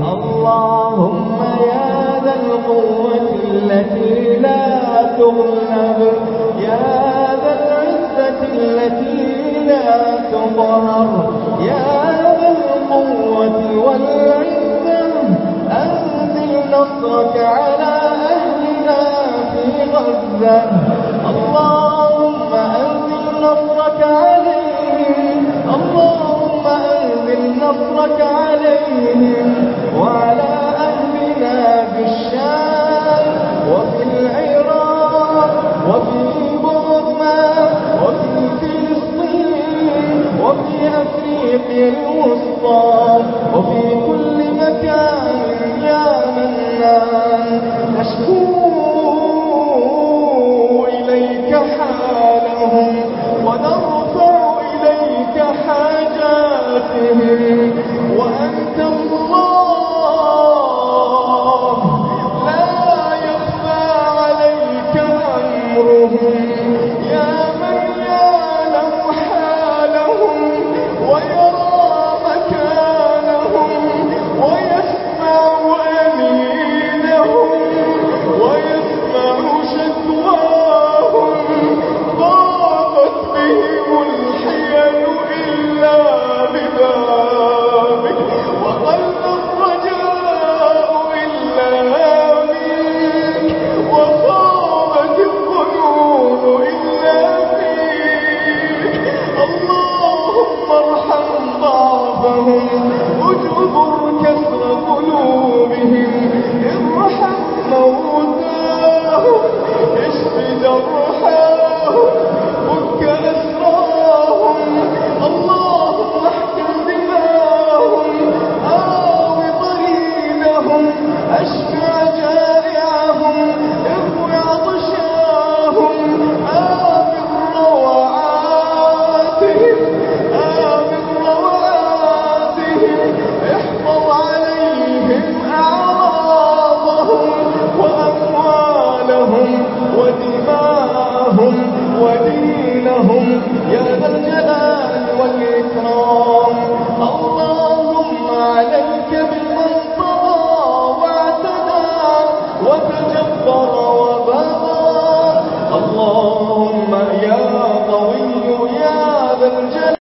اللهم يا ذا القوة التي لا تغلب يا ذا العزة التي لا تقهر يا ذا القوة والعزة، أنزل نصرك على أهلنا في غزة. اللهم أنزل نصرك عليهم وفي أفريقيا الوسطى وفي كل مكان يا منان. أشكو إليك حالهم ونرفع إليك حاجاتهم. اشف جرحاهم ودينهم يا ذا الجلال والإكرام. اللهم عليك بمن طغى واعتدى وتجبر وبغى. اللهم يا